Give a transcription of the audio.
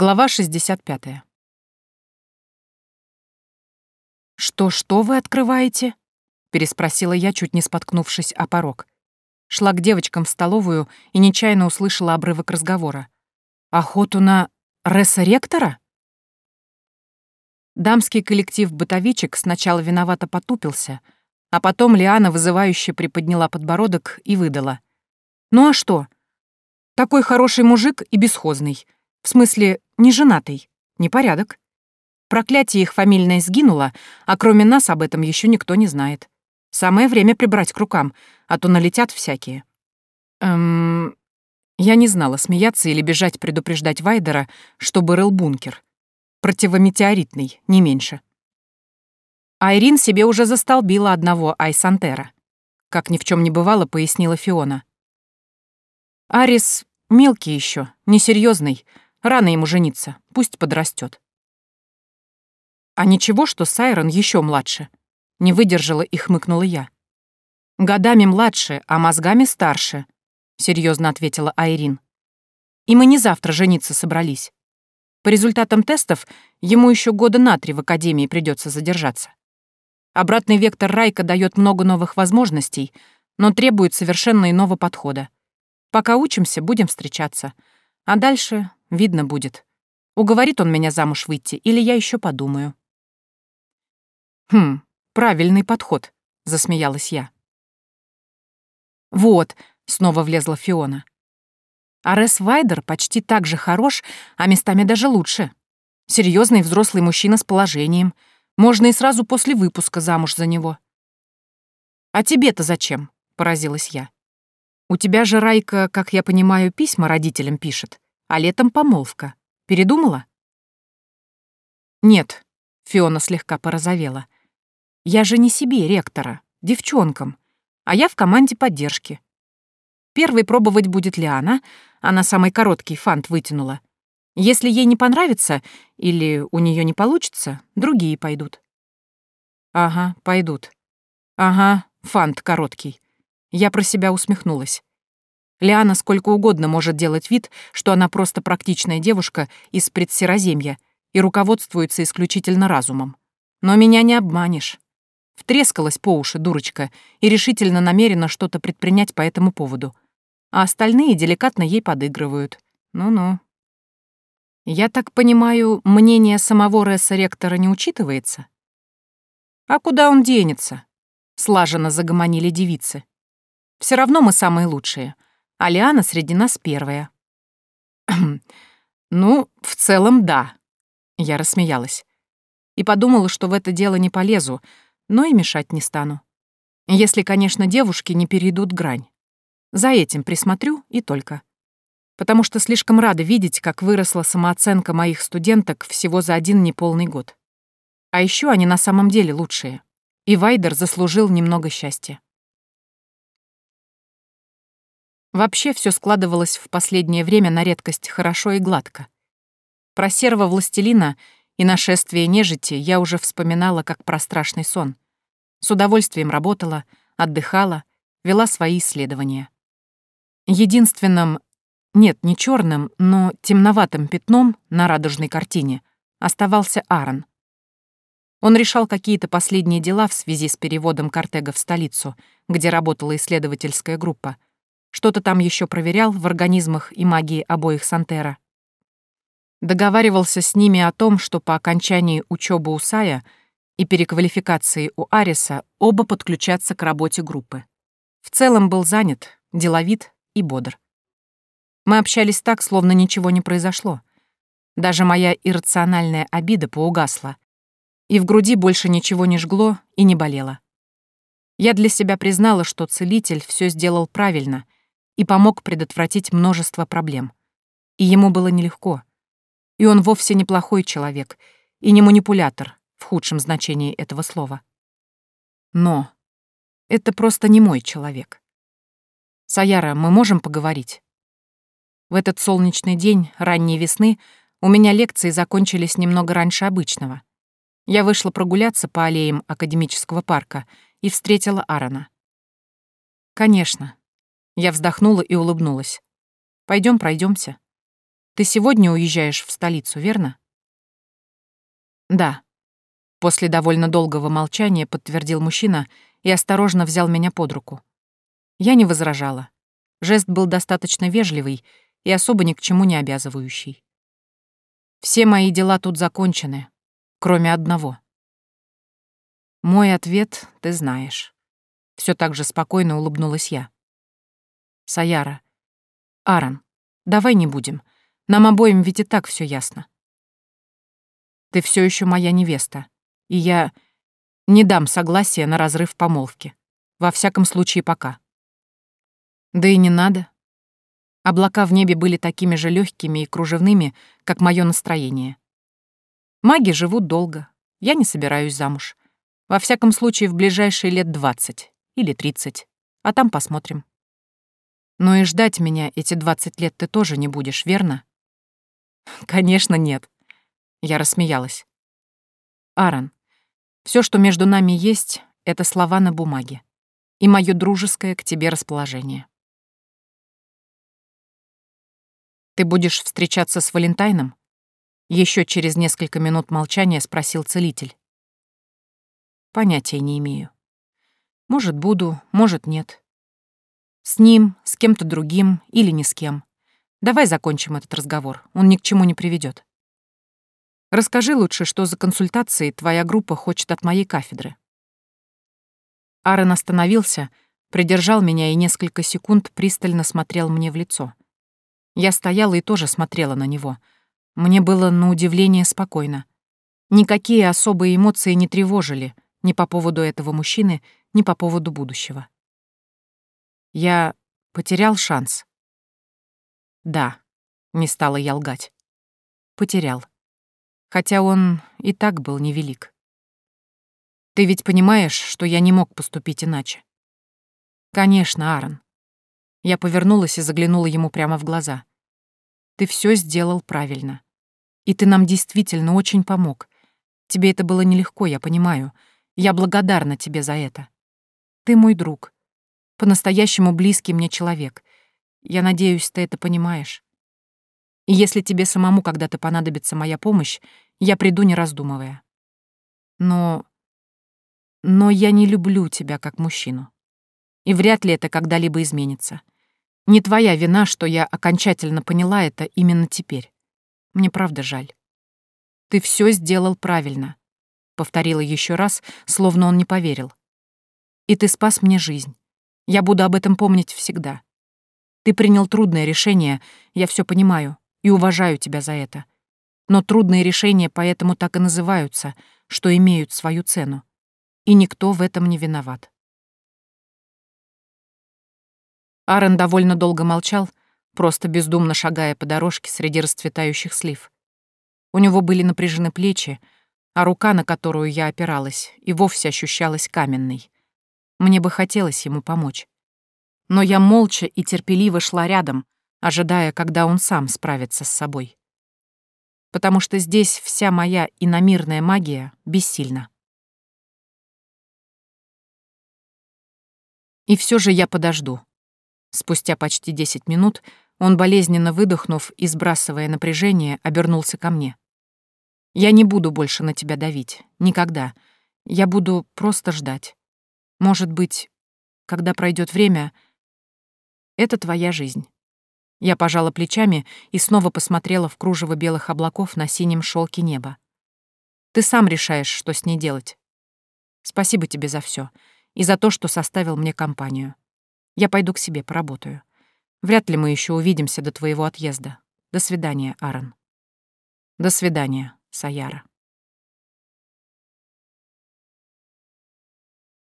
Глава 65. «Что-что вы открываете?» — переспросила я, чуть не споткнувшись о порог. Шла к девочкам в столовую и нечаянно услышала обрывок разговора. «Охоту на Ресса-ректора?» Дамский коллектив бытовичек сначала виновато потупился, а потом Лиана вызывающе приподняла подбородок и выдала. «Ну а что? Такой хороший мужик и бесхозный. В смысле, не женатый. Непорядок. Проклятие их фамильное сгинуло, а кроме нас об этом еще никто не знает. Самое время прибрать к рукам, а то налетят всякие». «Эм...» Я не знала, смеяться или бежать предупреждать Вайдера, чтобы рыл бункер противометеоритный, не меньше. Айрин себе уже застолбила одного Айсантера. Как ни в чем не бывало, пояснила Фиона. Арис мелкий еще, несерьезный, рано ему жениться, пусть подрастет. А ничего, что Сайрон еще младше. Не выдержала и хмыкнула я. Годами младше, а мозгами старше, серьезно ответила Айрин. И мы не завтра жениться собрались. По результатам тестов ему еще года на три в академии придется задержаться. Обратный вектор Райка дает много новых возможностей, но требует совершенно иного подхода. Пока учимся, будем встречаться. А дальше видно будет. Уговорит он меня замуж выйти, или я еще подумаю. «Хм, правильный подход», — засмеялась я. «Вот», — снова влезла Фиона. Арес Вайдер почти так же хорош, а местами даже лучше. Серьезный взрослый мужчина с положением. Можно и сразу после выпуска замуж за него. «А тебе-то зачем?» — поразилась я. «У тебя же Райка, как я понимаю, письма родителям пишет, а летом помолвка. Передумала?» «Нет», — Фиона слегка порозовела. «Я же не себе, ректора, девчонкам, а я в команде поддержки. Первой пробовать будет Лиана, она самый короткий фант вытянула. Если ей не понравится или у нее не получится, другие пойдут. Ага, пойдут. Ага, фант короткий. Я про себя усмехнулась. Лиана сколько угодно может делать вид, что она просто практичная девушка из предсероземья и руководствуется исключительно разумом. Но меня не обманешь. Втрескалась по уши дурочка и решительно намерена что-то предпринять по этому поводу — а остальные деликатно ей подыгрывают. Ну-ну. Я так понимаю, мнение самого Ресса-ректора не учитывается? А куда он денется? Слаженно загомонили девицы. Все равно мы самые лучшие, а Лиана среди нас первая. ну, в целом, да. Я рассмеялась. И подумала, что в это дело не полезу, но и мешать не стану. Если, конечно, девушки не перейдут грань. За этим присмотрю и только. Потому что слишком рада видеть, как выросла самооценка моих студенток всего за один неполный год. А еще они на самом деле лучшие. И Вайдер заслужил немного счастья. Вообще все складывалось в последнее время на редкость хорошо и гладко. Про серого властелина и нашествие нежити я уже вспоминала как про страшный сон. С удовольствием работала, отдыхала, вела свои исследования. Единственным, нет, не черным, но темноватым пятном на радужной картине оставался Аарон. Он решал какие-то последние дела в связи с переводом Картега в столицу, где работала исследовательская группа. Что-то там еще проверял в организмах и магии обоих Сантера. Договаривался с ними о том, что по окончании учебы у Сая и переквалификации у Ариса оба подключатся к работе группы. В целом был занят, деловит, и бодр. Мы общались так, словно ничего не произошло. Даже моя иррациональная обида поугасла, и в груди больше ничего не жгло и не болело. Я для себя признала, что целитель все сделал правильно и помог предотвратить множество проблем. И ему было нелегко. И он вовсе не плохой человек и не манипулятор в худшем значении этого слова. Но это просто не мой человек. «Саяра, мы можем поговорить?» В этот солнечный день, ранней весны, у меня лекции закончились немного раньше обычного. Я вышла прогуляться по аллеям академического парка и встретила Аарона. «Конечно». Я вздохнула и улыбнулась. Пойдем, пройдемся. Ты сегодня уезжаешь в столицу, верно? Да. После довольно долгого молчания подтвердил мужчина и осторожно взял меня под руку. Я не возражала. Жест был достаточно вежливый и особо ни к чему не обязывающий. Все мои дела тут закончены, кроме одного. Мой ответ ты знаешь. Все так же спокойно улыбнулась я. Саяра. Аарон, давай не будем. Нам обоим ведь и так все ясно. Ты все еще моя невеста, и я не дам согласия на разрыв помолвки. Во всяком случае, пока. Да и не надо. Облака в небе были такими же легкими и кружевными, как мое настроение. Маги живут долго. Я не собираюсь замуж. Во всяком случае, в ближайшие лет двадцать или тридцать. А там посмотрим. Но и ждать меня эти двадцать лет ты тоже не будешь, верно? Конечно, нет. Я рассмеялась. Аарон, все, что между нами есть, это слова на бумаге и мое дружеское к тебе расположение. Ты будешь встречаться с Валентайном? Еще через несколько минут молчания спросил целитель. Понятия не имею. Может, буду, может, нет. С ним, с кем-то другим или ни с кем. Давай закончим этот разговор, он ни к чему не приведет. Расскажи лучше, что за консультации твоя группа хочет от моей кафедры. Аарон остановился, придержал меня и несколько секунд пристально смотрел мне в лицо. Я стояла и тоже смотрела на него. Мне было на удивление спокойно. Никакие особые эмоции не тревожили ни по поводу этого мужчины, ни по поводу будущего. Я потерял шанс. Да, не стала я лгать. Потерял. Хотя он и так был невелик. Ты ведь понимаешь, что я не мог поступить иначе? Конечно, Аарон. Я повернулась и заглянула ему прямо в глаза. Ты все сделал правильно. И ты нам действительно очень помог. Тебе это было нелегко, я понимаю. Я благодарна тебе за это. Ты мой друг. По-настоящему близкий мне человек. Я надеюсь, ты это понимаешь. И если тебе самому когда-то понадобится моя помощь, я приду, не раздумывая. Но... Но я не люблю тебя как мужчину. И вряд ли это когда-либо изменится. Не твоя вина, что я окончательно поняла это именно теперь. Мне правда жаль. Ты все сделал правильно, повторила еще раз, словно он не поверил. И ты спас мне жизнь. Я буду об этом помнить всегда. Ты принял трудное решение, я все понимаю, и уважаю тебя за это. Но трудные решения поэтому так и называются, что имеют свою цену. И никто в этом не виноват. Аарон довольно долго молчал, просто бездумно шагая по дорожке среди расцветающих слив. У него были напряжены плечи, а рука, на которую я опиралась, и вовсе ощущалась каменной. Мне бы хотелось ему помочь. Но я молча и терпеливо шла рядом, ожидая, когда он сам справится с собой. Потому что здесь вся моя иномирная магия бессильна. И все же я подожду. Спустя почти десять минут он, болезненно выдохнув и сбрасывая напряжение, обернулся ко мне. «Я не буду больше на тебя давить. Никогда. Я буду просто ждать. Может быть, когда пройдет время, это твоя жизнь. Я пожала плечами и снова посмотрела в кружево белых облаков на синем шелке неба. Ты сам решаешь, что с ней делать. Спасибо тебе за все и за то, что составил мне компанию. Я пойду к себе поработаю. Вряд ли мы еще увидимся до твоего отъезда. До свидания, Аарон. До свидания, Саяра.